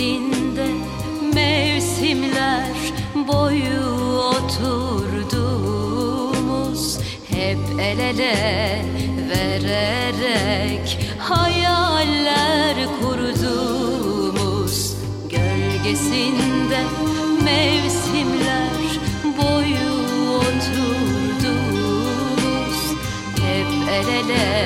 Denizinde mevsimler boyu oturduğumuz Hep el ele vererek hayaller kurduğumuz Gölgesinde mevsimler boyu oturduğumuz Hep el ele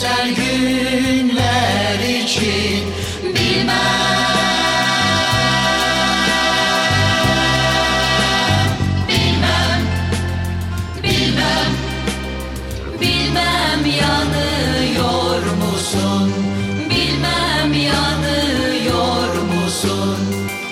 güzel günler için